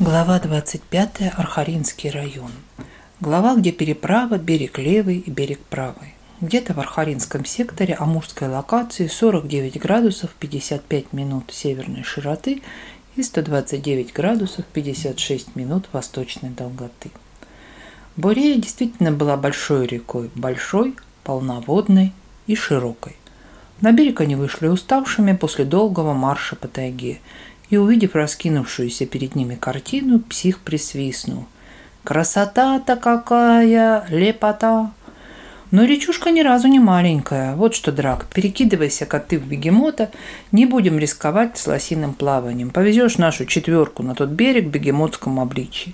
Глава 25. Архаринский район. Глава, где переправа, берег левый и берег правый. Где-то в Архаринском секторе Амурской локации 49 градусов 55 минут северной широты и 129 градусов 56 минут восточной долготы. Бурея действительно была большой рекой, большой, полноводной и широкой. На берег они вышли уставшими после долгого марша по тайге – и, увидев раскинувшуюся перед ними картину, псих присвистнул. «Красота-то какая! Лепота!» Но речушка ни разу не маленькая. Вот что, Драк, перекидывайся ты в бегемота, не будем рисковать с лосиным плаванием. Повезешь нашу четверку на тот берег в бегемотском обличье.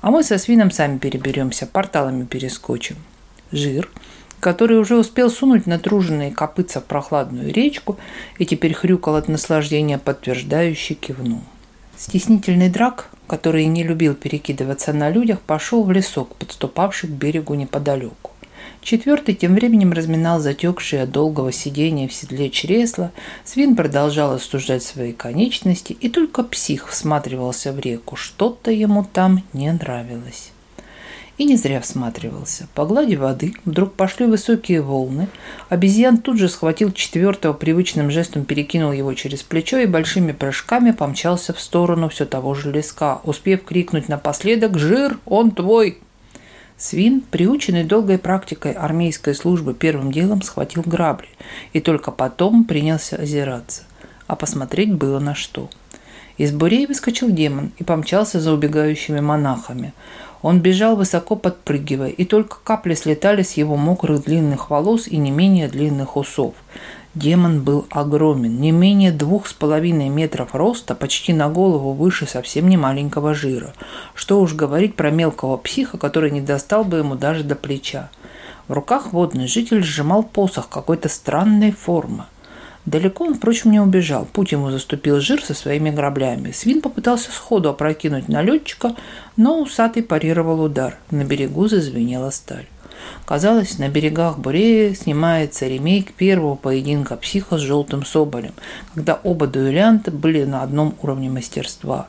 А мы со свином сами переберемся, порталами перескочим. Жир, который уже успел сунуть натруженные копытца в прохладную речку и теперь хрюкал от наслаждения, подтверждающий кивнул. Стеснительный драк, который не любил перекидываться на людях, пошел в лесок, подступавший к берегу неподалеку. Четвертый тем временем разминал затекшие от долгого сидения в седле чресла, свин продолжал остужать свои конечности, и только псих всматривался в реку, что-то ему там не нравилось и не зря всматривался. По глади воды вдруг пошли высокие волны. А обезьян тут же схватил четвертого привычным жестом, перекинул его через плечо и большими прыжками помчался в сторону все того же леска, успев крикнуть напоследок «Жир, он твой!». Свин, приученный долгой практикой армейской службы, первым делом схватил грабли и только потом принялся озираться. А посмотреть было на что. Из бурей выскочил демон и помчался за убегающими монахами – он бежал высоко подпрыгивая, и только капли слетали с его мокрых длинных волос и не менее длинных усов. Демон был огромен, не менее двух с половиной метров роста, почти на голову выше совсем не маленького жира. Что уж говорить про мелкого психа, который не достал бы ему даже до плеча. В руках водный житель сжимал посох какой-то странной формы – Далеко он, впрочем, не убежал. Путь ему заступил жир со своими граблями. Свин попытался сходу опрокинуть налетчика, но усатый парировал удар. На берегу зазвенела сталь. Казалось, на берегах Бурея снимается ремейк первого поединка психа с желтым соболем, когда оба дуэлянта были на одном уровне мастерства.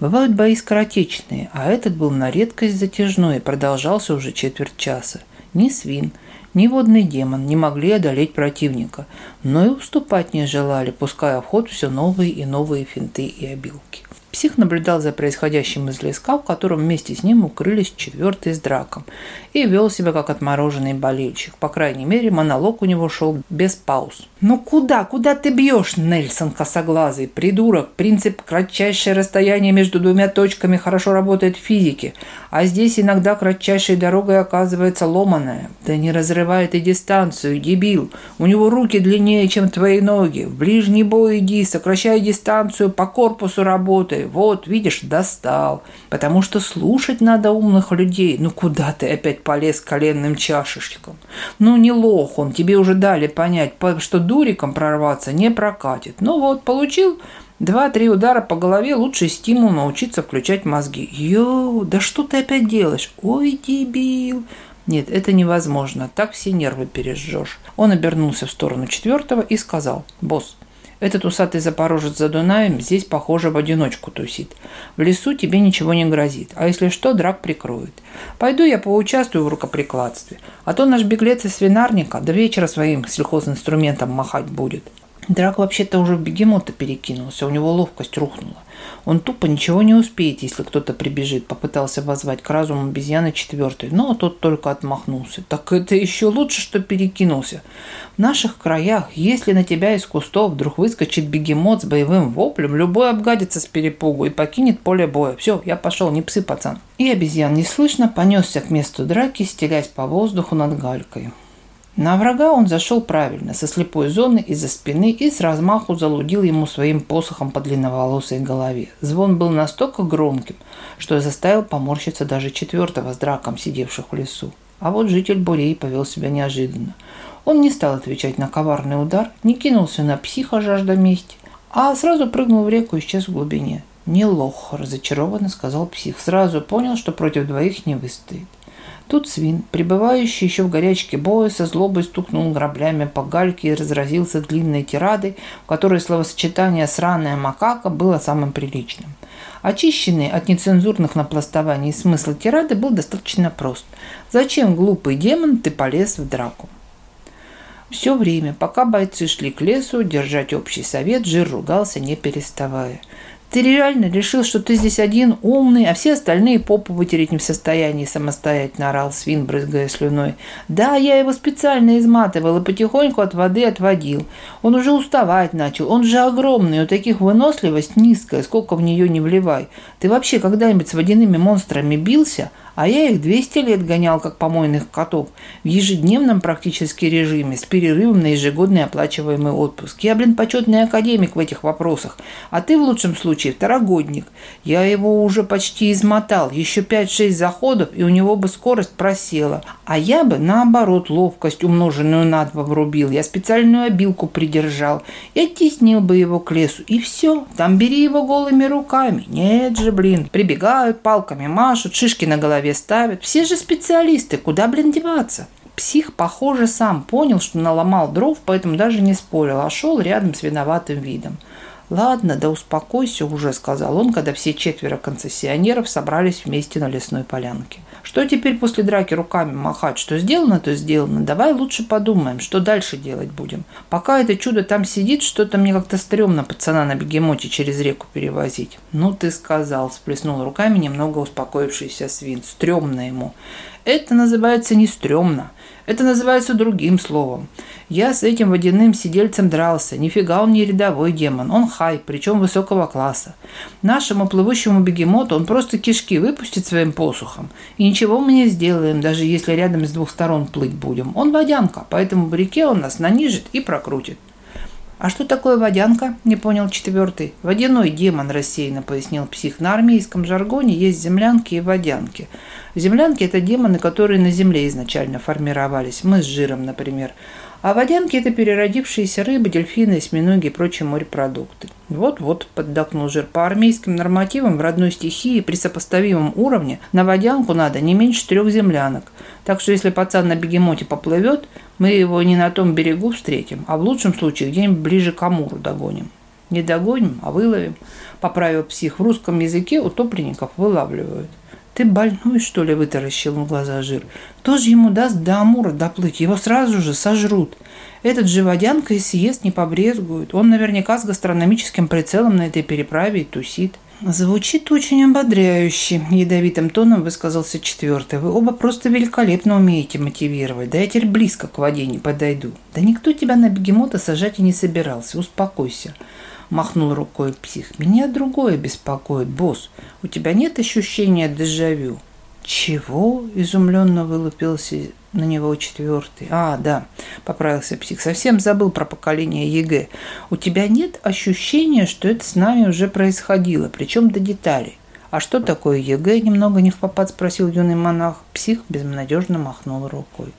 Бывают бои скоротечные, а этот был на редкость затяжной и продолжался уже четверть часа. Ни свин, ни водный демон не могли одолеть противника, но и уступать не желали, пуская в ход все новые и новые финты и обилки. Псих наблюдал за происходящим из леска, в котором вместе с ним укрылись четвертый с драком, и вел себя как отмороженный болельщик. По крайней мере, монолог у него шел без пауз. «Ну куда? Куда ты бьешь, Нельсон косоглазый? Придурок! Принцип кратчайшее расстояние между двумя точками хорошо работает в физике, а здесь иногда кратчайшей дорогой оказывается ломаная. Да не разрывает и дистанцию, дебил! У него руки длиннее сильнее, чем твои ноги. В ближний бой иди, сокращай дистанцию, по корпусу работай. Вот, видишь, достал. Потому что слушать надо умных людей. Ну куда ты опять полез коленным чашечком? Ну не лох он, тебе уже дали понять, что дуриком прорваться не прокатит. Ну вот, получил Два-три удара по голове – лучший стимул научиться включать мозги. Йоу, да что ты опять делаешь? Ой, дебил! Нет, это невозможно, так все нервы пережжешь. Он обернулся в сторону четвертого и сказал, «Босс, этот усатый запорожец за Дунаем здесь, похоже, в одиночку тусит. В лесу тебе ничего не грозит, а если что, драк прикроет. Пойду я поучаствую в рукоприкладстве, а то наш беглец из свинарника до вечера своим сельхозинструментом махать будет. Драк вообще-то уже бегемота перекинулся, у него ловкость рухнула. Он тупо ничего не успеет, если кто-то прибежит, попытался возвать к разуму обезьяны четвертый, но тот только отмахнулся. Так это еще лучше, что перекинулся. В наших краях, если на тебя из кустов вдруг выскочит бегемот с боевым воплем, любой обгадится с перепугу и покинет поле боя. Все, я пошел, не псы, пацан. И обезьян неслышно понесся к месту драки, стелясь по воздуху над галькой. На врага он зашел правильно, со слепой зоны из-за спины и с размаху залудил ему своим посохом по длинноволосой голове. Звон был настолько громким, что заставил поморщиться даже четвертого с драком, сидевших в лесу. А вот житель Бурей повел себя неожиданно. Он не стал отвечать на коварный удар, не кинулся на психа жажда мести, а сразу прыгнул в реку и исчез в глубине. «Не лох», – разочарованно сказал псих. Сразу понял, что против двоих не выстоит. Тут свин, пребывающий еще в горячке боя, со злобой стукнул граблями по гальке и разразился длинной тирадой, в которой словосочетание «сраная макака» было самым приличным. Очищенный от нецензурных напластований смысл тирады был достаточно прост. «Зачем, глупый демон, ты полез в драку?» Все время, пока бойцы шли к лесу, держать общий совет, Жир ругался, не переставая. Ты реально решил, что ты здесь один умный, а все остальные попу вытереть не в состоянии самостоятельно, орал свин, брызгая слюной. Да, я его специально изматывал и потихоньку от воды отводил. Он уже уставать начал, он же огромный, у таких выносливость низкая, сколько в нее не вливай. Ты вообще когда-нибудь с водяными монстрами бился? а я их 200 лет гонял как помойных котов в ежедневном практически режиме с перерывом на ежегодный оплачиваемый отпуск. Я, блин, почетный академик в этих вопросах, а ты в лучшем случае второгодник. Я его уже почти измотал, еще 5-6 заходов, и у него бы скорость просела. А я бы, наоборот, ловкость, умноженную на два, врубил. Я специальную обилку придержал. Я теснил бы его к лесу, и все. Там бери его голыми руками. Нет же, блин. Прибегают, палками машут, шишки на голове голове ставят. Все же специалисты, куда, блин, деваться? Псих, похоже, сам понял, что наломал дров, поэтому даже не спорил, а шел рядом с виноватым видом. «Ладно, да успокойся уже», — сказал он, когда все четверо концессионеров собрались вместе на лесной полянке. Что теперь после драки руками махать? Что сделано, то сделано. Давай лучше подумаем, что дальше делать будем. Пока это чудо там сидит, что-то мне как-то стрёмно пацана на бегемоте через реку перевозить. Ну ты сказал, сплеснул руками немного успокоившийся свин. Стрёмно ему. Это называется не стрёмно. Это называется другим словом. Я с этим водяным сидельцем дрался. Нифига он не рядовой демон. Он хай, причем высокого класса. Нашему плывущему бегемоту он просто кишки выпустит своим посухом. И ничего мы не сделаем, даже если рядом с двух сторон плыть будем. Он водянка, поэтому в реке он нас нанижит и прокрутит. «А что такое водянка?» – не понял четвертый. «Водяной демон», – рассеянно пояснил псих. «На армейском жаргоне есть землянки и водянки. Землянки – это демоны, которые на земле изначально формировались. Мы с жиром, например. А водянки – это переродившиеся рыбы, дельфины, осьминоги и прочие морепродукты. Вот-вот, поддакнул жир, по армейским нормативам в родной стихии при сопоставимом уровне на водянку надо не меньше трех землянок. Так что если пацан на бегемоте поплывет, мы его не на том берегу встретим, а в лучшем случае где-нибудь ближе к Амуру догоним. Не догоним, а выловим. Поправил псих, в русском языке утопленников вылавливают – ты больной, что ли?» – вытаращил он глаза жир. «Кто же ему даст до Амура доплыть? Его сразу же сожрут. Этот живодянка и съест не побрезгует. Он наверняка с гастрономическим прицелом на этой переправе и тусит». «Звучит очень ободряюще», – ядовитым тоном высказался четвертый. «Вы оба просто великолепно умеете мотивировать. Да я теперь близко к воде не подойду». «Да никто тебя на бегемота сажать и не собирался. Успокойся» махнул рукой псих. «Меня другое беспокоит, босс. У тебя нет ощущения дежавю?» «Чего?» – изумленно вылупился на него четвертый. «А, да», – поправился псих. «Совсем забыл про поколение ЕГЭ. У тебя нет ощущения, что это с нами уже происходило, причем до деталей?» «А что такое ЕГЭ?» – немного не в попад спросил юный монах. Псих безнадежно махнул рукой.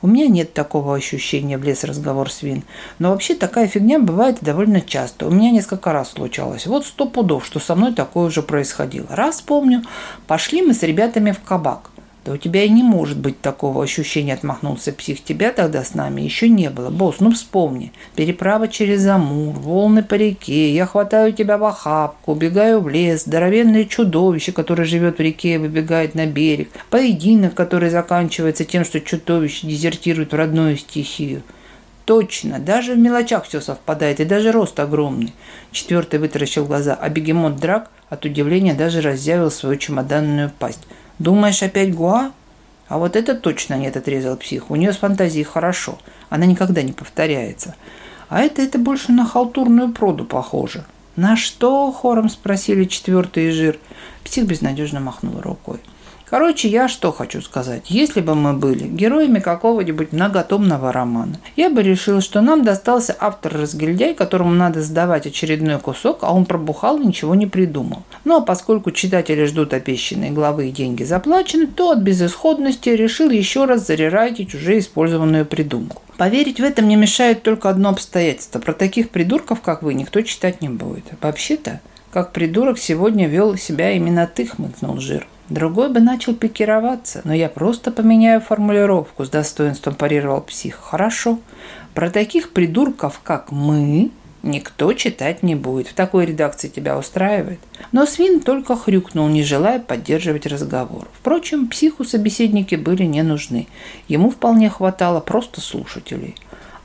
У меня нет такого ощущения, влез в разговор Свин. Но вообще такая фигня бывает довольно часто. У меня несколько раз случалось. Вот сто пудов, что со мной такое уже происходило. Раз помню, пошли мы с ребятами в кабак. Да у тебя и не может быть такого ощущения, отмахнулся псих. Тебя тогда с нами еще не было. Босс, ну вспомни. Переправа через Амур, волны по реке. Я хватаю тебя в охапку, убегаю в лес. Здоровенное чудовище, которое живет в реке выбегает на берег. Поединок, который заканчивается тем, что чудовище дезертирует в родную стихию. Точно, даже в мелочах все совпадает, и даже рост огромный. Четвертый вытаращил глаза, а бегемот Драк от удивления даже разъявил свою чемоданную пасть. Думаешь, опять Гуа? А вот это точно нет, отрезал псих. У нее с фантазией хорошо. Она никогда не повторяется. А это это больше на халтурную проду похоже. На что? Хором спросили четвертый жир. Псих безнадежно махнул рукой. Короче, я что хочу сказать. Если бы мы были героями какого-нибудь многотомного романа, я бы решил, что нам достался автор-разгильдяй, которому надо сдавать очередной кусок, а он пробухал и ничего не придумал. Ну а поскольку читатели ждут обещанные главы и деньги заплачены, то от безысходности решил еще раз зарерайтить уже использованную придумку. Поверить в это мне мешает только одно обстоятельство. Про таких придурков, как вы, никто читать не будет. Вообще-то, как придурок сегодня вел себя именно ты, хмыкнул Жир. Другой бы начал пикироваться, но я просто поменяю формулировку, с достоинством парировал псих. Хорошо. Про таких придурков, как мы, никто читать не будет. В такой редакции тебя устраивает. Но свин только хрюкнул, не желая поддерживать разговор. Впрочем, психу собеседники были не нужны. Ему вполне хватало просто слушателей.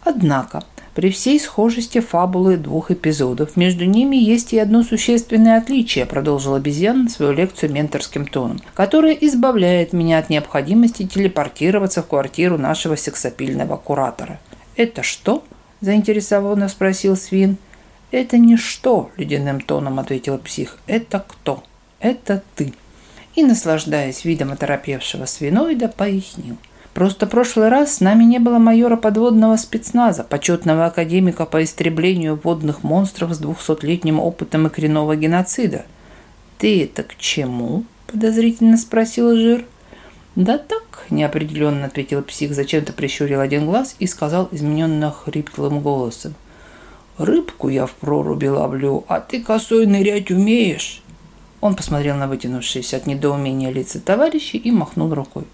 Однако, при всей схожести фабулы двух эпизодов между ними есть и одно существенное отличие, продолжил обезьян свою лекцию менторским тоном, которое избавляет меня от необходимости телепортироваться в квартиру нашего сексапильного куратора. «Это что?» – заинтересованно спросил Свин. «Это не что», – ледяным тоном ответил псих. «Это кто?» «Это ты». И, наслаждаясь видом оторопевшего свиноида, пояснил – Просто прошлый раз с нами не было майора подводного спецназа, почетного академика по истреблению водных монстров с двухсотлетним опытом икряного геноцида. «Ты это к чему?» – подозрительно спросил Жир. «Да так», – неопределенно ответил псих, зачем-то прищурил один глаз и сказал измененно хриплым голосом. «Рыбку я в проруби ловлю, а ты косой нырять умеешь?» Он посмотрел на вытянувшиеся от недоумения лица товарищей и махнул рукой.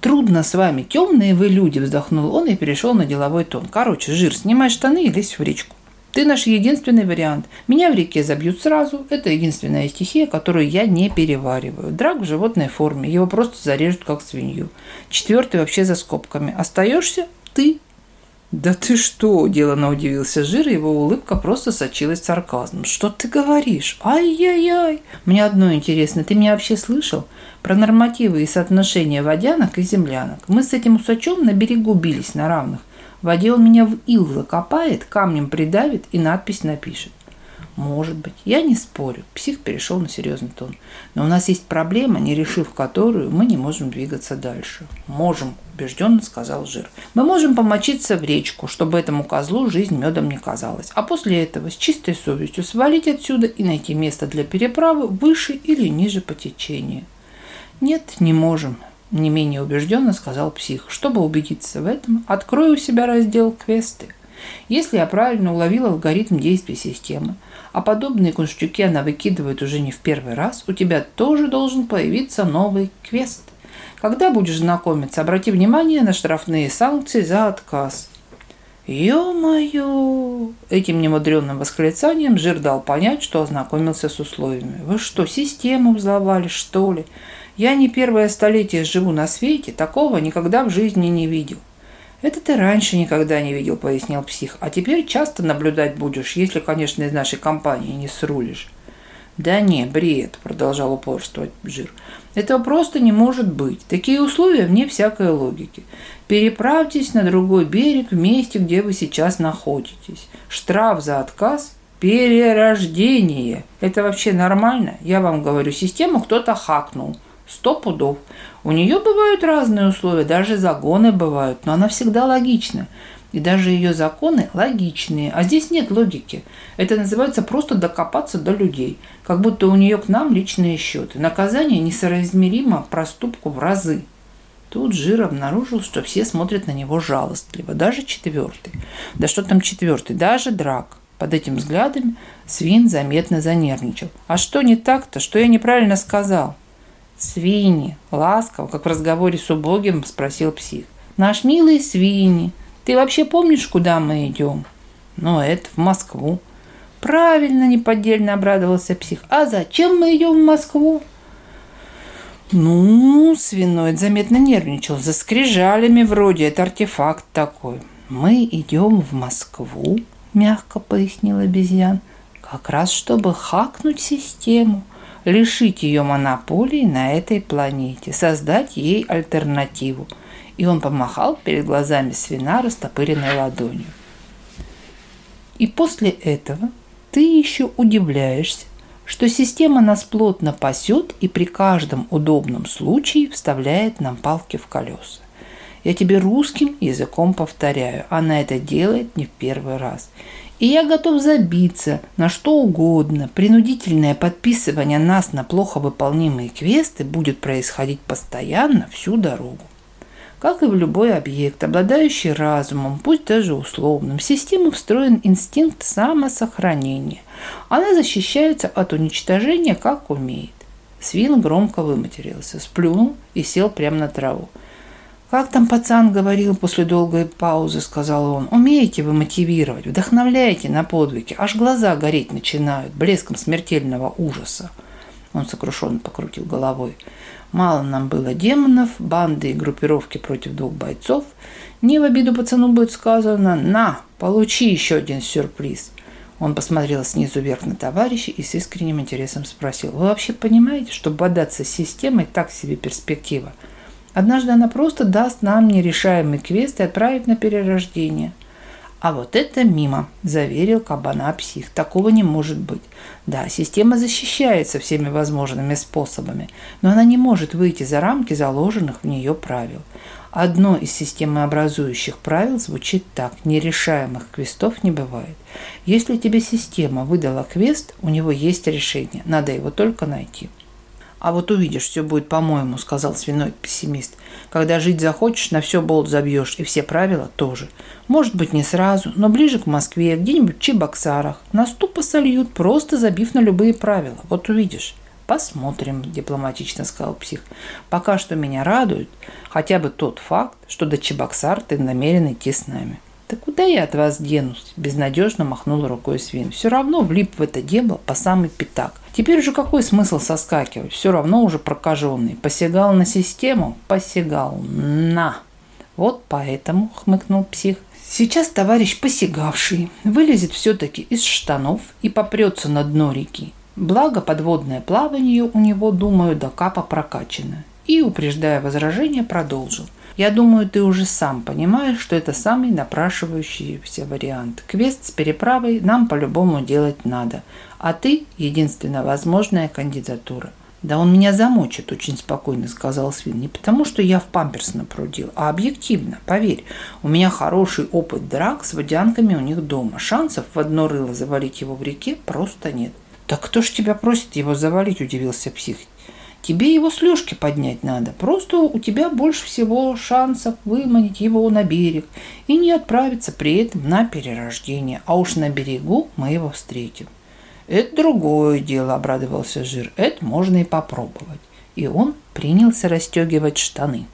«Трудно с вами, темные вы люди!» – вздохнул он и перешел на деловой тон. «Короче, жир, снимай штаны и лезь в речку. Ты наш единственный вариант. Меня в реке забьют сразу. Это единственная стихия, которую я не перевариваю. Драк в животной форме. Его просто зарежут, как свинью. Четвертый вообще за скобками. Остаешься ты да ты что? Делано удивился Жир, его улыбка просто сочилась сарказмом. Что ты говоришь? Ай-яй-яй! Мне одно интересно, ты меня вообще слышал? Про нормативы и соотношения водянок и землянок. Мы с этим усачом на берегу бились на равных. В меня в ил закопает, камнем придавит и надпись напишет. Может быть, я не спорю, псих перешел на серьезный тон. Но у нас есть проблема, не решив которую, мы не можем двигаться дальше. Можем, убежденно сказал Жир. Мы можем помочиться в речку, чтобы этому козлу жизнь медом не казалась. А после этого с чистой совестью свалить отсюда и найти место для переправы выше или ниже по течению. Нет, не можем, не менее убежденно сказал псих. Чтобы убедиться в этом, открою у себя раздел «Квесты». Если я правильно уловил алгоритм действий системы – а подобные кунжутки она выкидывает уже не в первый раз, у тебя тоже должен появиться новый квест. Когда будешь знакомиться, обрати внимание на штрафные санкции за отказ. «Ё-моё!» Этим немудренным восклицанием Жир дал понять, что ознакомился с условиями. «Вы что, систему взломали, что ли? Я не первое столетие живу на свете, такого никогда в жизни не видел. Это-то раньше никогда не видел, пояснил псих. А теперь часто наблюдать будешь, если, конечно, из нашей компании не срулишь. Да не, бред, продолжал упорствовать Жир. Этого просто не может быть. Такие условия вне всякой логики. Переправьтесь на другой берег в месте, где вы сейчас находитесь. Штраф за отказ – перерождение. Это вообще нормально? Я вам говорю, систему кто-то хакнул – сто пудов. У нее бывают разные условия, даже загоны бывают, но она всегда логична. И даже ее законы логичные, а здесь нет логики. Это называется просто докопаться до людей, как будто у нее к нам личные счеты. Наказание несоразмеримо проступку в разы. Тут Жир обнаружил, что все смотрят на него жалостливо, даже четвертый. Да что там четвертый, даже драк. Под этим взглядом Свин заметно занервничал. «А что не так-то? Что я неправильно сказал?» «Свиньи!» – ласково, как в разговоре с убогим, спросил псих. «Наш милый свиньи, ты вообще помнишь, куда мы идем?» «Ну, это в Москву». «Правильно!» – неподдельно обрадовался псих. «А зачем мы идем в Москву?» «Ну, свиной заметно нервничал. За скрижалями вроде. Это артефакт такой». «Мы идем в Москву», – мягко пояснил обезьян. «Как раз, чтобы хакнуть систему» лишить ее монополии на этой планете, создать ей альтернативу. И он помахал перед глазами свина растопыренной ладонью. И после этого ты еще удивляешься, что система нас плотно пасет и при каждом удобном случае вставляет нам палки в колеса. Я тебе русским языком повторяю, она это делает не в первый раз. И я готов забиться на что угодно. Принудительное подписывание нас на плохо выполнимые квесты будет происходить постоянно всю дорогу. Как и в любой объект, обладающий разумом, пусть даже условным, в систему встроен инстинкт самосохранения. Она защищается от уничтожения, как умеет. Свин громко выматерился, сплюнул и сел прямо на траву. Как там пацан говорил после долгой паузы, сказал он, умеете вы мотивировать, вдохновляете на подвиги, аж глаза гореть начинают блеском смертельного ужаса. Он сокрушенно покрутил головой. Мало нам было демонов, банды и группировки против двух бойцов. Не в обиду пацану будет сказано «На, получи еще один сюрприз». Он посмотрел снизу вверх на товарища и с искренним интересом спросил «Вы вообще понимаете, что бодаться с системой так себе перспектива?» Однажды она просто даст нам нерешаемый квест и отправит на перерождение. А вот это мимо, заверил кабана псих. Такого не может быть. Да, система защищается всеми возможными способами, но она не может выйти за рамки заложенных в нее правил. Одно из системообразующих правил звучит так. Нерешаемых квестов не бывает. Если тебе система выдала квест, у него есть решение. Надо его только найти. «А вот увидишь, все будет по-моему», — сказал свиной пессимист. «Когда жить захочешь, на все болт забьешь, и все правила тоже. Может быть, не сразу, но ближе к Москве, где-нибудь в Чебоксарах. Нас тупо сольют, просто забив на любые правила. Вот увидишь». «Посмотрим», – дипломатично сказал псих. «Пока что меня радует хотя бы тот факт, что до Чебоксар ты намерен идти с нами». Да куда я от вас денусь? Безнадежно махнул рукой свин. Все равно влип в это дебло по самый пятак. Теперь же какой смысл соскакивать? Все равно уже прокаженный. Посягал на систему? Посягал. На. Вот поэтому, хмыкнул псих, Сейчас товарищ посягавший вылезет все-таки из штанов и попрется на дно реки. Благо подводное плавание у него, думаю, до капа прокачано. И, упреждая возражение, продолжил – я думаю, ты уже сам понимаешь, что это самый напрашивающийся вариант. Квест с переправой нам по-любому делать надо, а ты – единственная возможная кандидатура. «Да он меня замочит», – очень спокойно сказал Свин. «Не потому, что я в памперс напрудил, а объективно, поверь. У меня хороший опыт драк с водянками у них дома. Шансов в одно рыло завалить его в реке просто нет». «Так кто ж тебя просит его завалить?» – удивился псих тебе его с лёжки поднять надо. Просто у тебя больше всего шансов выманить его на берег и не отправиться при этом на перерождение. А уж на берегу мы его встретим. Это другое дело, обрадовался Жир. Это можно и попробовать. И он принялся расстегивать штаны.